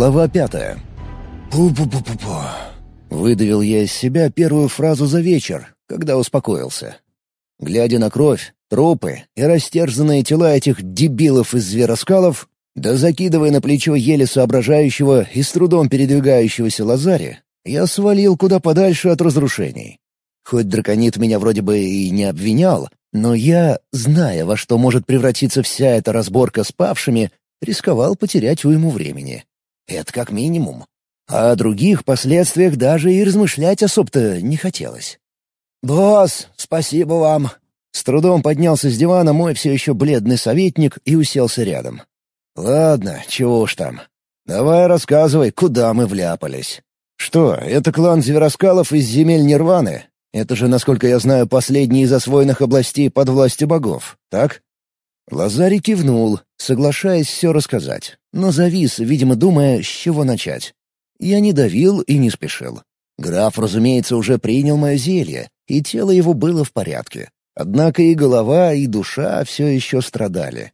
Глава пятая. «Пу-пу-пу-пу-пу». Выдавил я из себя первую фразу за вечер, когда успокоился. Глядя на кровь, трупы и растерзанные тела этих дебилов из звероскалов, да закидывая на плечо еле соображающего и с трудом передвигающегося Лазари, я свалил куда подальше от разрушений. Хоть драконит меня вроде бы и не обвинял, но я, зная, во что может превратиться вся эта разборка с павшими, рисковал потерять уйму времени. Это как минимум. А о других последствиях даже и размышлять особо-то не хотелось. «Босс, спасибо вам!» С трудом поднялся с дивана мой все еще бледный советник и уселся рядом. «Ладно, чего уж там. Давай рассказывай, куда мы вляпались. Что, это клан Звероскалов из земель Нирваны? Это же, насколько я знаю, последний из освоенных областей под властью богов, так?» Лазарь кивнул, соглашаясь все рассказать, но завис, видимо, думая, с чего начать. Я не давил и не спешил. Граф, разумеется, уже принял мое зелье, и тело его было в порядке. Однако и голова, и душа все еще страдали.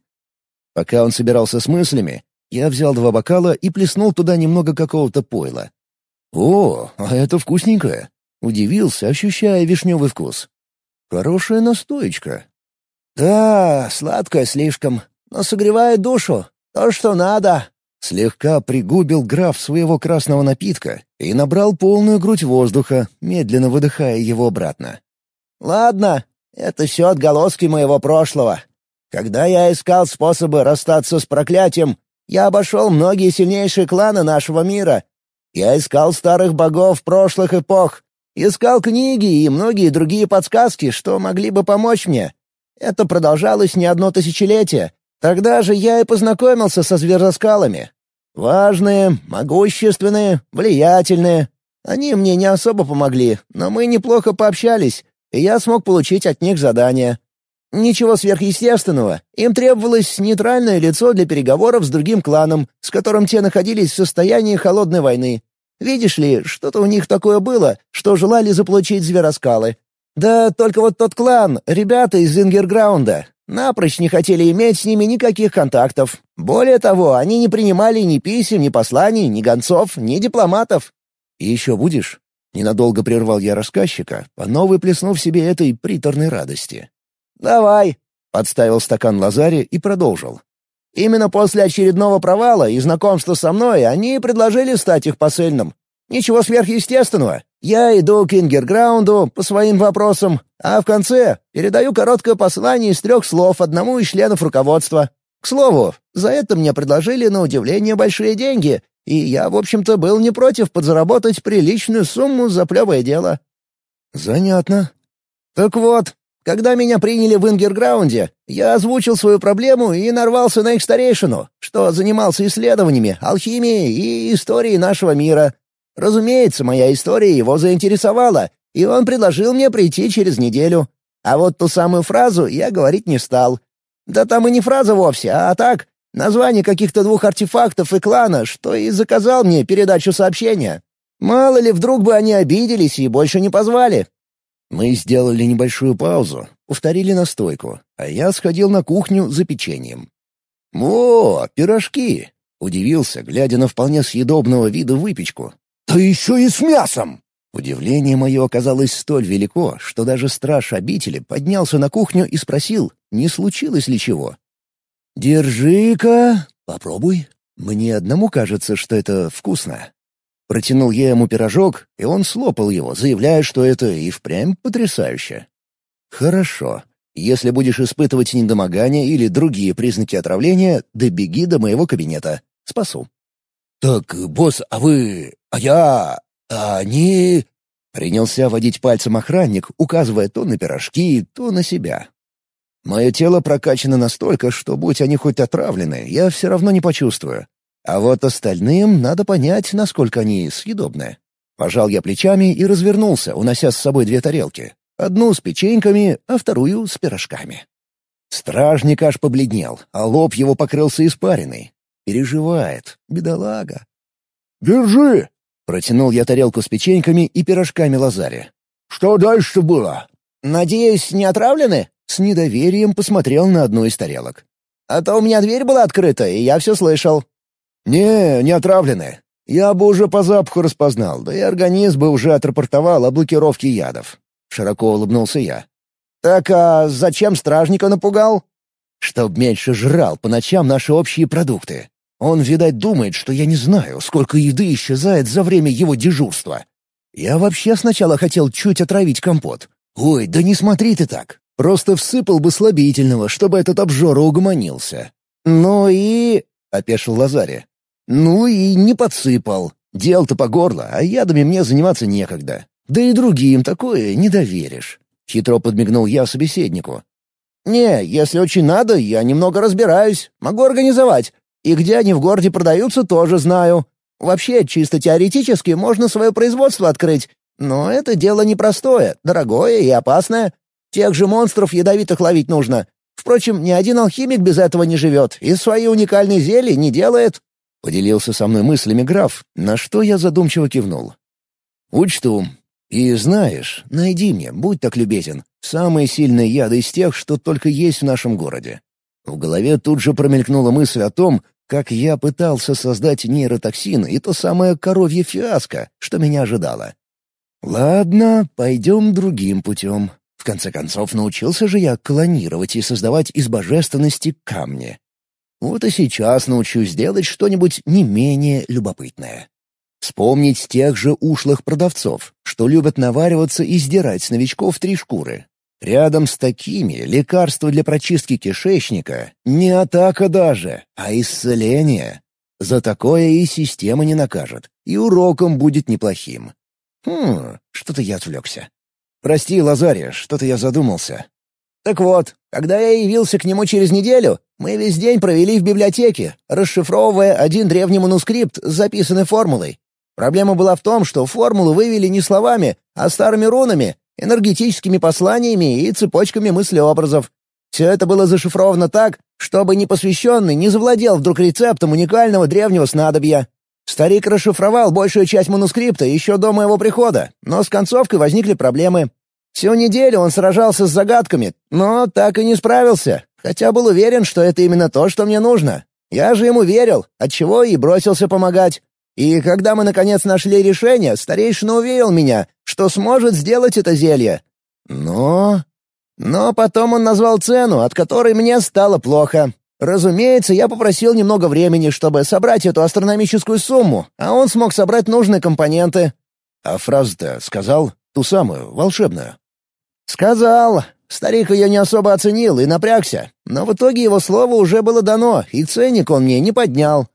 Пока он собирался с мыслями, я взял два бокала и плеснул туда немного какого-то пойла. «О, а это вкусненькое!» — удивился, ощущая вишневый вкус. «Хорошая настоечка. «Да, сладкое слишком, но согревает душу. То, что надо». Слегка пригубил граф своего красного напитка и набрал полную грудь воздуха, медленно выдыхая его обратно. «Ладно, это все отголоски моего прошлого. Когда я искал способы расстаться с проклятием, я обошел многие сильнейшие кланы нашего мира. Я искал старых богов прошлых эпох, искал книги и многие другие подсказки, что могли бы помочь мне. Это продолжалось не одно тысячелетие. Тогда же я и познакомился со звероскалами. Важные, могущественные, влиятельные. Они мне не особо помогли, но мы неплохо пообщались, и я смог получить от них задание. Ничего сверхъестественного. Им требовалось нейтральное лицо для переговоров с другим кланом, с которым те находились в состоянии холодной войны. Видишь ли, что-то у них такое было, что желали заполучить звероскалы. Да только вот тот клан, ребята из Ингерграунда, напрочь не хотели иметь с ними никаких контактов. Более того, они не принимали ни писем, ни посланий, ни гонцов, ни дипломатов. «И еще будешь?» Ненадолго прервал я рассказчика, по новой плеснув себе этой приторной радости. «Давай», — подставил стакан Лазаре и продолжил. «Именно после очередного провала и знакомства со мной они предложили стать их посыльным. Ничего сверхъестественного. Я иду к Ингерграунду по своим вопросам, а в конце передаю короткое послание из трех слов одному из членов руководства. К слову, за это мне предложили на удивление большие деньги, и я, в общем-то, был не против подзаработать приличную сумму за плевое дело. Занятно. Так вот, когда меня приняли в Ингерграунде, я озвучил свою проблему и нарвался на их старейшину, что занимался исследованиями, алхимией и историей нашего мира. Разумеется, моя история его заинтересовала, и он предложил мне прийти через неделю. А вот ту самую фразу я говорить не стал. Да там и не фраза вовсе, а так, название каких-то двух артефактов и клана, что и заказал мне передачу сообщения. Мало ли, вдруг бы они обиделись и больше не позвали. Мы сделали небольшую паузу, повторили настойку, а я сходил на кухню за печеньем. «О, пирожки!» — удивился, глядя на вполне съедобного вида выпечку. «Да еще и с мясом!» Удивление мое оказалось столь велико, что даже страж обители поднялся на кухню и спросил, не случилось ли чего. «Держи-ка, попробуй. Мне одному кажется, что это вкусно». Протянул я ему пирожок, и он слопал его, заявляя, что это и впрямь потрясающе. «Хорошо. Если будешь испытывать недомогание или другие признаки отравления, добеги до моего кабинета. Спасу». «Так, босс, а вы... а я... а они...» Принялся водить пальцем охранник, указывая то на пирожки, то на себя. Мое тело прокачано настолько, что, будь они хоть отравлены, я все равно не почувствую. А вот остальным надо понять, насколько они съедобны. Пожал я плечами и развернулся, унося с собой две тарелки. Одну с печеньками, а вторую с пирожками. Стражник аж побледнел, а лоб его покрылся испариной. Переживает, бедолага. «Держи!» — протянул я тарелку с печеньками и пирожками Лазаре. «Что дальше было?» «Надеюсь, не отравлены?» С недоверием посмотрел на одну из тарелок. «А то у меня дверь была открыта, и я все слышал». «Не, не отравлены. Я бы уже по запаху распознал, да и организм бы уже отрапортовал о блокировке ядов». Широко улыбнулся я. «Так а зачем стражника напугал?» «Чтоб меньше жрал по ночам наши общие продукты. Он, видать, думает, что я не знаю, сколько еды исчезает за время его дежурства. Я вообще сначала хотел чуть отравить компот. Ой, да не смотри ты так. Просто всыпал бы слабительного, чтобы этот обжора угомонился. «Ну и...» — опешил Лазаре. «Ну и не подсыпал. Дел-то по горло, а ядами мне заниматься некогда. Да и другим такое не доверишь». Хитро подмигнул я собеседнику. «Не, если очень надо, я немного разбираюсь. Могу организовать. И где они в городе продаются, тоже знаю. Вообще, чисто теоретически, можно свое производство открыть. Но это дело непростое, дорогое и опасное. Тех же монстров ядовитых ловить нужно. Впрочем, ни один алхимик без этого не живет и свои уникальные зелья не делает». Поделился со мной мыслями граф, на что я задумчиво кивнул. «Учту. И знаешь, найди мне, будь так любезен, самые сильные яды из тех, что только есть в нашем городе». В голове тут же промелькнула мысль о том, как я пытался создать нейротоксин и то самое коровье фиаско, что меня ожидало. Ладно, пойдем другим путем. В конце концов, научился же я клонировать и создавать из божественности камни. Вот и сейчас научусь делать что-нибудь не менее любопытное. Вспомнить тех же ушлых продавцов, что любят навариваться и сдирать с новичков три шкуры. Рядом с такими лекарство для прочистки кишечника — не атака даже, а исцеление. За такое и система не накажет, и уроком будет неплохим. Хм, что-то я отвлекся. Прости, Лазария, что-то я задумался. Так вот, когда я явился к нему через неделю, мы весь день провели в библиотеке, расшифровывая один древний манускрипт с записанной формулой. Проблема была в том, что формулу вывели не словами, а старыми рунами, энергетическими посланиями и цепочками мыслеобразов. Все это было зашифровано так, чтобы непосвященный не завладел вдруг рецептом уникального древнего снадобья. Старик расшифровал большую часть манускрипта еще до моего прихода, но с концовкой возникли проблемы. Всю неделю он сражался с загадками, но так и не справился, хотя был уверен, что это именно то, что мне нужно. Я же ему верил, отчего и бросился помогать. И когда мы наконец нашли решение, старейшина уверил меня, что сможет сделать это зелье. Но... Но потом он назвал цену, от которой мне стало плохо. Разумеется, я попросил немного времени, чтобы собрать эту астрономическую сумму, а он смог собрать нужные компоненты. А фразу-то сказал? Ту самую, волшебную. «Сказал. Старик ее не особо оценил и напрягся, но в итоге его слово уже было дано, и ценник он мне не поднял.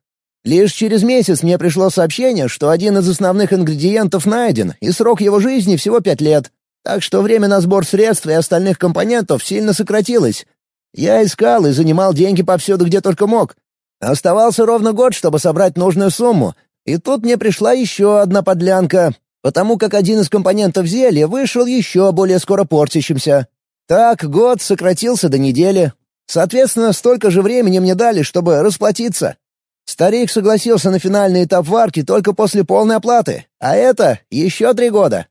Лишь через месяц мне пришло сообщение, что один из основных ингредиентов найден, и срок его жизни всего пять лет. Так что время на сбор средств и остальных компонентов сильно сократилось. Я искал и занимал деньги повсюду, где только мог. Оставался ровно год, чтобы собрать нужную сумму. И тут мне пришла еще одна подлянка, потому как один из компонентов зелья вышел еще более скоро портящимся. Так год сократился до недели. Соответственно, столько же времени мне дали, чтобы расплатиться. Старик согласился на финальный этап варки только после полной оплаты, а это еще три года.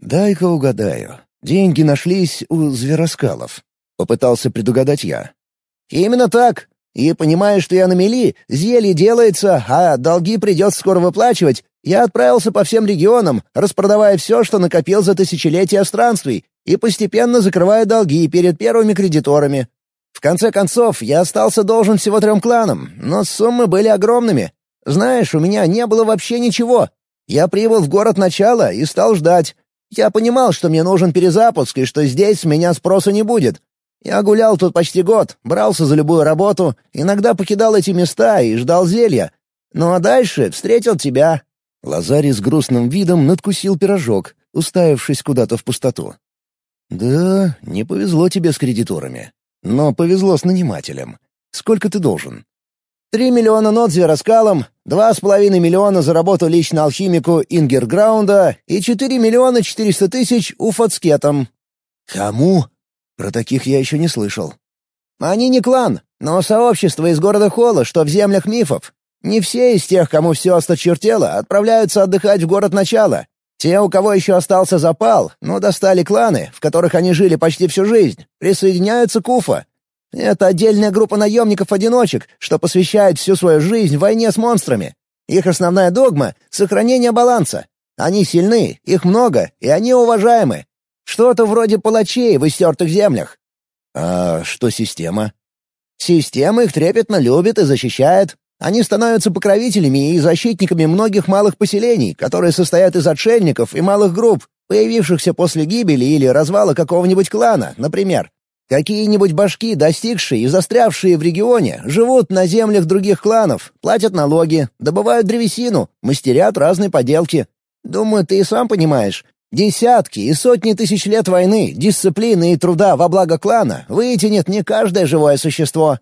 «Дай-ка угадаю. Деньги нашлись у звероскалов», — попытался предугадать я. «Именно так. И понимая, что я на мели, зелье делается, а долги придется скоро выплачивать, я отправился по всем регионам, распродавая все, что накопил за тысячелетия странствий, и постепенно закрывая долги перед первыми кредиторами. В конце концов, я остался должен всего трем кланам, но суммы были огромными. Знаешь, у меня не было вообще ничего. Я прибыл в город начала и стал ждать. Я понимал, что мне нужен перезапуск и что здесь с меня спроса не будет. Я гулял тут почти год, брался за любую работу, иногда покидал эти места и ждал зелья. Ну а дальше встретил тебя». Лазарь с грустным видом надкусил пирожок, уставившись куда-то в пустоту. «Да, не повезло тебе с кредиторами. Но повезло с нанимателем. Сколько ты должен?» «Три миллиона нот звероскалом, два с половиной миллиона за работу лично алхимику Ингерграунда и четыре миллиона четыреста тысяч уфацкетом». «Кому?» Про таких я еще не слышал. «Они не клан, но сообщество из города Холла, что в землях мифов. Не все из тех, кому все осточертело, отправляются отдыхать в город начала. Те, у кого еще остался запал, но достали кланы, в которых они жили почти всю жизнь, присоединяются к Уфа. Это отдельная группа наемников-одиночек, что посвящает всю свою жизнь войне с монстрами. Их основная догма — сохранение баланса. Они сильны, их много, и они уважаемы. Что-то вроде палачей в истертых землях. А что система? Система их трепетно любит и защищает. Они становятся покровителями и защитниками многих малых поселений, которые состоят из отшельников и малых групп, появившихся после гибели или развала какого-нибудь клана, например. Какие-нибудь башки, достигшие и застрявшие в регионе, живут на землях других кланов, платят налоги, добывают древесину, мастерят разные поделки. Думаю, ты и сам понимаешь. Десятки и сотни тысяч лет войны, дисциплины и труда во благо клана вытянет не каждое живое существо.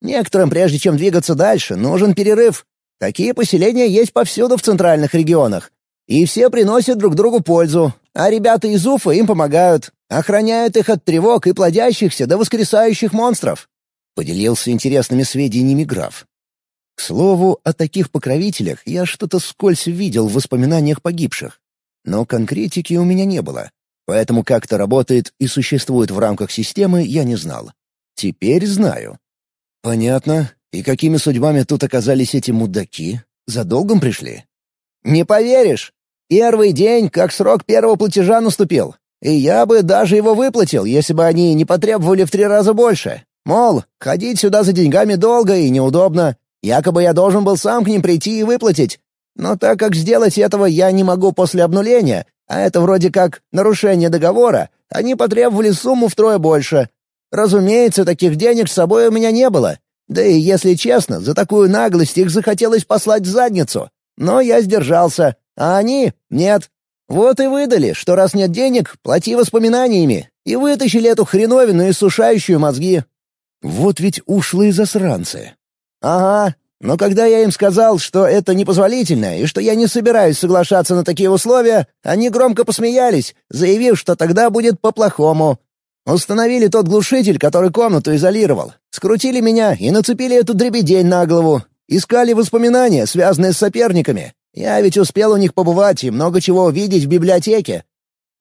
Некоторым, прежде чем двигаться дальше, нужен перерыв. Такие поселения есть повсюду в центральных регионах. И все приносят друг другу пользу, а ребята из Уфа им помогают, охраняют их от тревог и плодящихся до воскресающих монстров. Поделился интересными сведениями граф. К слову, о таких покровителях я что-то скользь видел в воспоминаниях погибших. Но конкретики у меня не было, поэтому как это работает и существует в рамках системы, я не знал. Теперь знаю. Понятно. И какими судьбами тут оказались эти мудаки? За долгом пришли? Не поверишь! Первый день, как срок первого платежа наступил. И я бы даже его выплатил, если бы они не потребовали в три раза больше. Мол, ходить сюда за деньгами долго и неудобно. Якобы я должен был сам к ним прийти и выплатить. Но так как сделать этого я не могу после обнуления, а это вроде как нарушение договора, они потребовали сумму втрое больше. Разумеется, таких денег с собой у меня не было. Да и, если честно, за такую наглость их захотелось послать в задницу. Но я сдержался, а они — нет. Вот и выдали, что раз нет денег, плати воспоминаниями, и вытащили эту хреновину, иссушающую мозги. Вот ведь ушлые засранцы. Ага, но когда я им сказал, что это непозволительно и что я не собираюсь соглашаться на такие условия, они громко посмеялись, заявив, что тогда будет по-плохому. Установили тот глушитель, который комнату изолировал, скрутили меня и нацепили эту дребедень на голову. Искали воспоминания, связанные с соперниками. Я ведь успел у них побывать и много чего увидеть в библиотеке.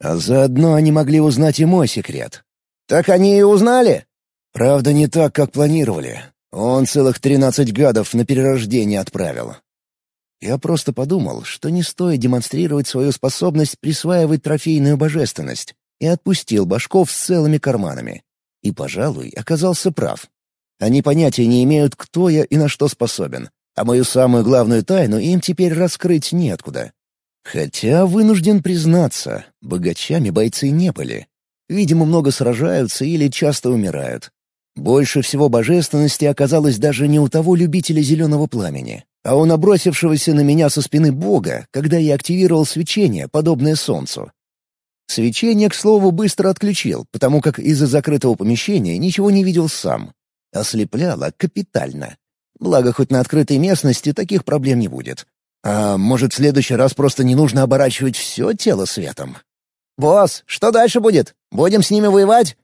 А заодно они могли узнать и мой секрет. Так они и узнали. Правда, не так, как планировали. Он целых тринадцать гадов на перерождение отправил. Я просто подумал, что не стоит демонстрировать свою способность присваивать трофейную божественность, и отпустил башков с целыми карманами. И, пожалуй, оказался прав. Они понятия не имеют, кто я и на что способен, а мою самую главную тайну им теперь раскрыть неоткуда. Хотя, вынужден признаться, богачами бойцы не были. Видимо, много сражаются или часто умирают. Больше всего божественности оказалось даже не у того любителя зеленого пламени, а у набросившегося на меня со спины бога, когда я активировал свечение, подобное солнцу. Свечение, к слову, быстро отключил, потому как из-за закрытого помещения ничего не видел сам. Ослепляло капитально. Благо, хоть на открытой местности таких проблем не будет. А может, в следующий раз просто не нужно оборачивать все тело светом? «Босс, что дальше будет? Будем с ними воевать?»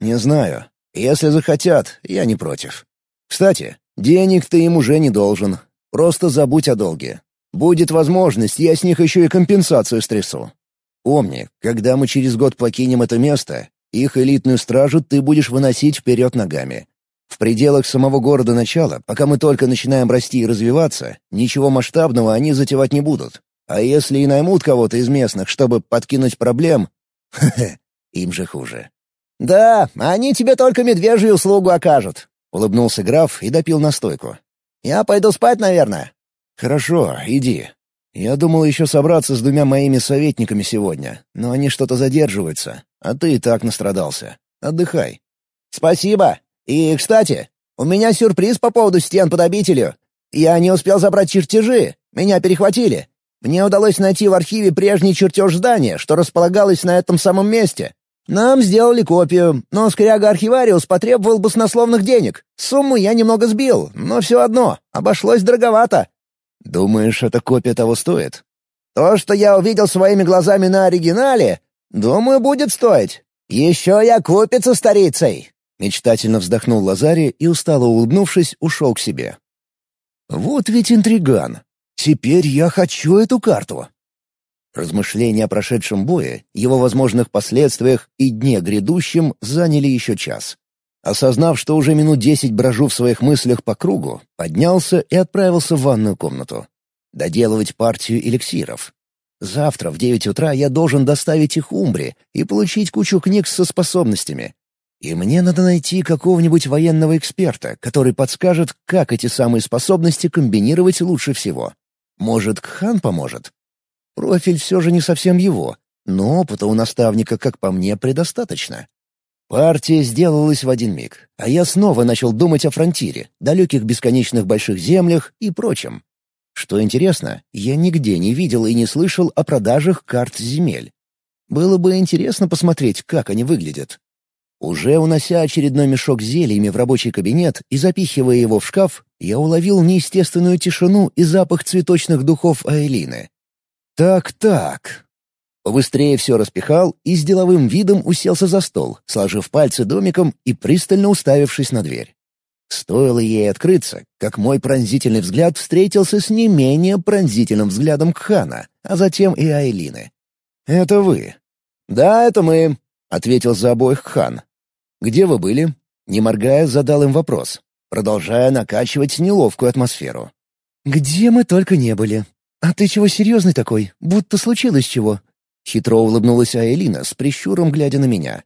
«Не знаю. Если захотят, я не против. Кстати, денег ты им уже не должен. Просто забудь о долге. Будет возможность, я с них еще и компенсацию стрясу. Помни, когда мы через год покинем это место, их элитную стражу ты будешь выносить вперед ногами. В пределах самого города начала, пока мы только начинаем расти и развиваться, ничего масштабного они затевать не будут. А если и наймут кого-то из местных, чтобы подкинуть проблем, им же хуже. «Да, они тебе только медвежью услугу окажут», — улыбнулся граф и допил настойку. «Я пойду спать, наверное». «Хорошо, иди. Я думал еще собраться с двумя моими советниками сегодня, но они что-то задерживаются, а ты и так настрадался. Отдыхай». «Спасибо. И, кстати, у меня сюрприз по поводу стен под обителью. Я не успел забрать чертежи, меня перехватили. Мне удалось найти в архиве прежний чертеж здания, что располагалось на этом самом месте. Нам сделали копию, но скряга-архивариус потребовал баснословных денег. Сумму я немного сбил, но все одно, обошлось дороговато. Думаешь, эта копия того стоит? То, что я увидел своими глазами на оригинале, думаю, будет стоить. Еще я купится старицей. Мечтательно вздохнул Лазари и, устало улыбнувшись, ушел к себе. Вот ведь интриган. Теперь я хочу эту карту. Размышления о прошедшем бое, его возможных последствиях и дне грядущем заняли еще час. Осознав, что уже минут десять брожу в своих мыслях по кругу, поднялся и отправился в ванную комнату. Доделывать партию эликсиров. Завтра в девять утра я должен доставить их Умбре и получить кучу книг со способностями. И мне надо найти какого-нибудь военного эксперта, который подскажет, как эти самые способности комбинировать лучше всего. Может, Кхан поможет? Профиль все же не совсем его, но опыта у наставника, как по мне, предостаточно. Партия сделалась в один миг, а я снова начал думать о фронтире, далеких бесконечных больших землях и прочем. Что интересно, я нигде не видел и не слышал о продажах карт земель. Было бы интересно посмотреть, как они выглядят. Уже унося очередной мешок с зельями в рабочий кабинет и запихивая его в шкаф, я уловил неестественную тишину и запах цветочных духов Айлины. «Так-так, Побыстрее все распихал и с деловым видом уселся за стол, сложив пальцы домиком и пристально уставившись на дверь. Стоило ей открыться, как мой пронзительный взгляд встретился с не менее пронзительным взглядом Кхана, а затем и Айлины. «Это вы?» «Да, это мы», — ответил за обоих Кхан. «Где вы были?» Не моргая, задал им вопрос, продолжая накачивать неловкую атмосферу. «Где мы только не были. А ты чего серьезный такой? Будто случилось чего?» Хитро улыбнулась Аэлина с прищуром, глядя на меня.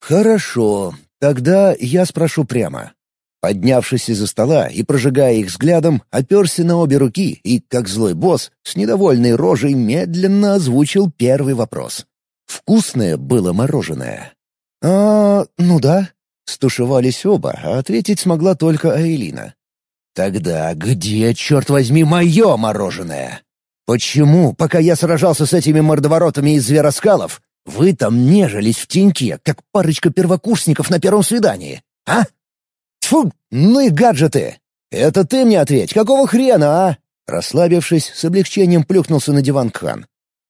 «Хорошо, тогда я спрошу прямо». Поднявшись из-за стола и прожигая их взглядом, оперся на обе руки и, как злой босс, с недовольной рожей медленно озвучил первый вопрос. «Вкусное было мороженое?» «А, ну да». Стушевались оба, а ответить смогла только Аэлина. «Тогда где, черт возьми, мое мороженое?» Почему, пока я сражался с этими мордоворотами из звероскалов, вы там нежились в теньке, как парочка первокурсников на первом свидании, а? Тьфу, ну и гаджеты! Это ты мне ответь, какого хрена, а? Расслабившись, с облегчением плюхнулся на диван Кхан.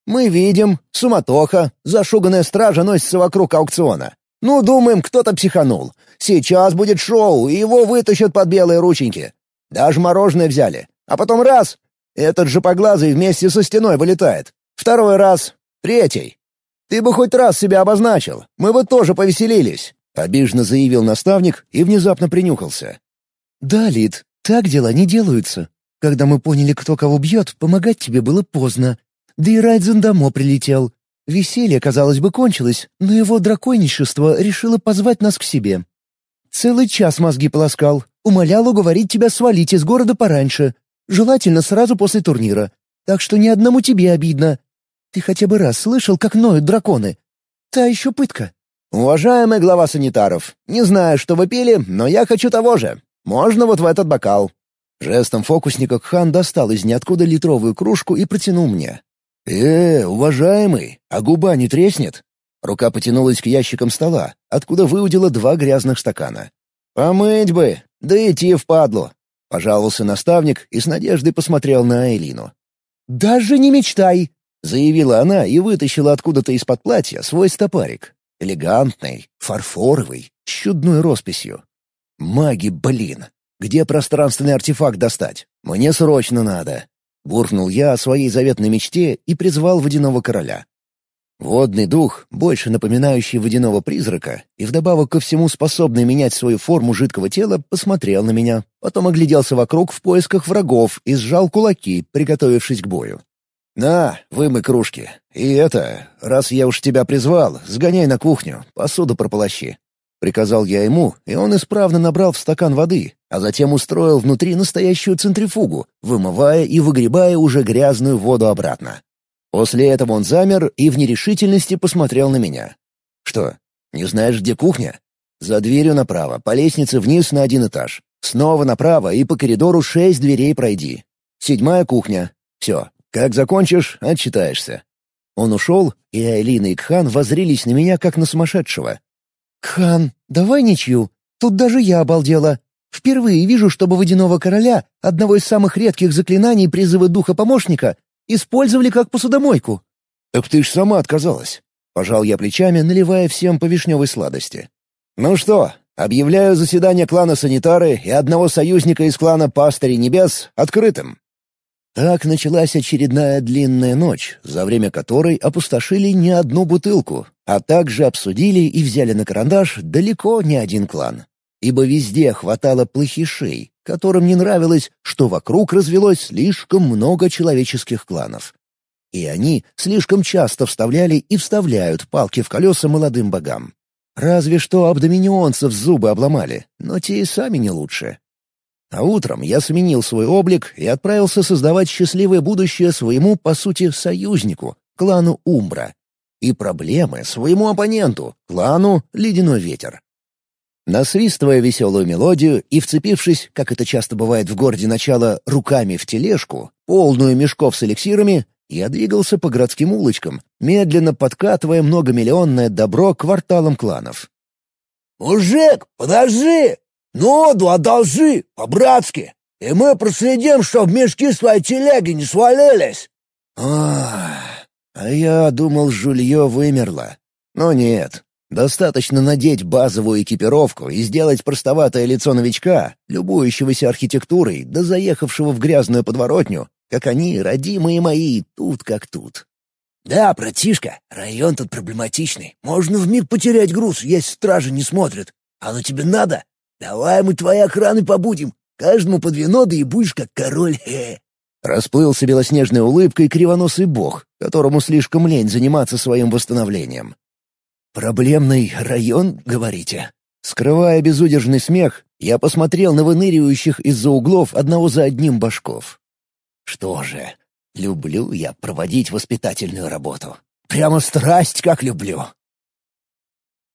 «Мы видим, суматоха, зашуганная стража носится вокруг аукциона. Ну, думаем, кто-то психанул. Сейчас будет шоу, и его вытащат под белые рученьки. Даже мороженое взяли. А потом раз этот же поглазый вместе со стеной вылетает. Второй раз. Третий. Ты бы хоть раз себя обозначил. Мы бы тоже повеселились. Обиженно заявил наставник и внезапно принюхался. «Да, Лид, так дела не делаются. Когда мы поняли, кто кого бьет, помогать тебе было поздно. Да и Райдзен домой прилетел. Веселье, казалось бы, кончилось, но его драконищество решило позвать нас к себе. Целый час мозги полоскал, умолял уговорить тебя свалить из города пораньше, Желательно сразу после турнира. Так что ни одному тебе обидно. Ты хотя бы раз слышал, как ноют драконы? Та еще пытка». «Уважаемый глава санитаров, не знаю, что вы пили, но я хочу того же. Можно вот в этот бокал». Жестом фокусника Хан достал из ниоткуда литровую кружку и протянул мне. «Э, уважаемый, а губа не треснет?» Рука потянулась к ящикам стола, откуда выудила два грязных стакана. «Помыть бы, да идти впадлу. Пожаловался наставник и с надеждой посмотрел на Элину. «Даже не мечтай!» — заявила она и вытащила откуда-то из-под платья свой стопарик. Элегантный, фарфоровый, с чудной росписью. «Маги, блин! Где пространственный артефакт достать? Мне срочно надо!» Буркнул я о своей заветной мечте и призвал водяного короля. Водный дух, больше напоминающий водяного призрака и вдобавок ко всему способный менять свою форму жидкого тела, посмотрел на меня, потом огляделся вокруг в поисках врагов и сжал кулаки, приготовившись к бою. «На, вымой кружки. И это, раз я уж тебя призвал, сгоняй на кухню, посуду прополощи». Приказал я ему, и он исправно набрал в стакан воды, а затем устроил внутри настоящую центрифугу, вымывая и выгребая уже грязную воду обратно. После этого он замер и в нерешительности посмотрел на меня. «Что, не знаешь, где кухня?» «За дверью направо, по лестнице вниз на один этаж. Снова направо и по коридору шесть дверей пройди. Седьмая кухня. Все, как закончишь, отчитаешься». Он ушел, и Айлина и Кхан возрились на меня, как на сумасшедшего. «Кхан, давай ничью. Тут даже я обалдела. Впервые вижу, чтобы водяного короля, одного из самых редких заклинаний призыва духа помощника, Использовали как посудомойку». «Так ты ж сама отказалась». Пожал я плечами, наливая всем по вишневой сладости. «Ну что, объявляю заседание клана Санитары и одного союзника из клана Пастырей Небес открытым». Так началась очередная длинная ночь, за время которой опустошили не одну бутылку, а также обсудили и взяли на карандаш далеко не один клан. Ибо везде хватало плохишей, которым не нравилось, что вокруг развелось слишком много человеческих кланов. И они слишком часто вставляли и вставляют палки в колеса молодым богам. Разве что абдоминионцев зубы обломали, но те и сами не лучше. А утром я сменил свой облик и отправился создавать счастливое будущее своему, по сути, союзнику, клану Умбра. И проблемы своему оппоненту, клану Ледяной Ветер. Насвистывая веселую мелодию и вцепившись, как это часто бывает в городе начала, руками в тележку, полную мешков с эликсирами, я двигался по городским улочкам, медленно подкатывая многомиллионное добро кварталам кланов. «Мужик, подожди! Ноду одолжи, по-братски, и мы проследим, чтоб мешки своей телеги не свалились!» Ах, а я думал, жулье вымерло. Но нет, достаточно надеть базовую экипировку и сделать простоватое лицо новичка, любующегося архитектурой, да заехавшего в грязную подворотню, как они, родимые мои, тут как тут. «Да, братишка, район тут проблематичный. Можно вмиг потерять груз, если стражи не смотрят. Оно тебе надо? Давай мы твоей охраной побудем. Каждому по две ноды и будешь как король. Хе. Расплылся белоснежной улыбкой кривоносый бог, которому слишком лень заниматься своим восстановлением. «Проблемный район, говорите?» Скрывая безудержный смех, я посмотрел на выныривающих из-за углов одного за одним башков. «Что же, люблю я проводить воспитательную работу. Прямо страсть как люблю!»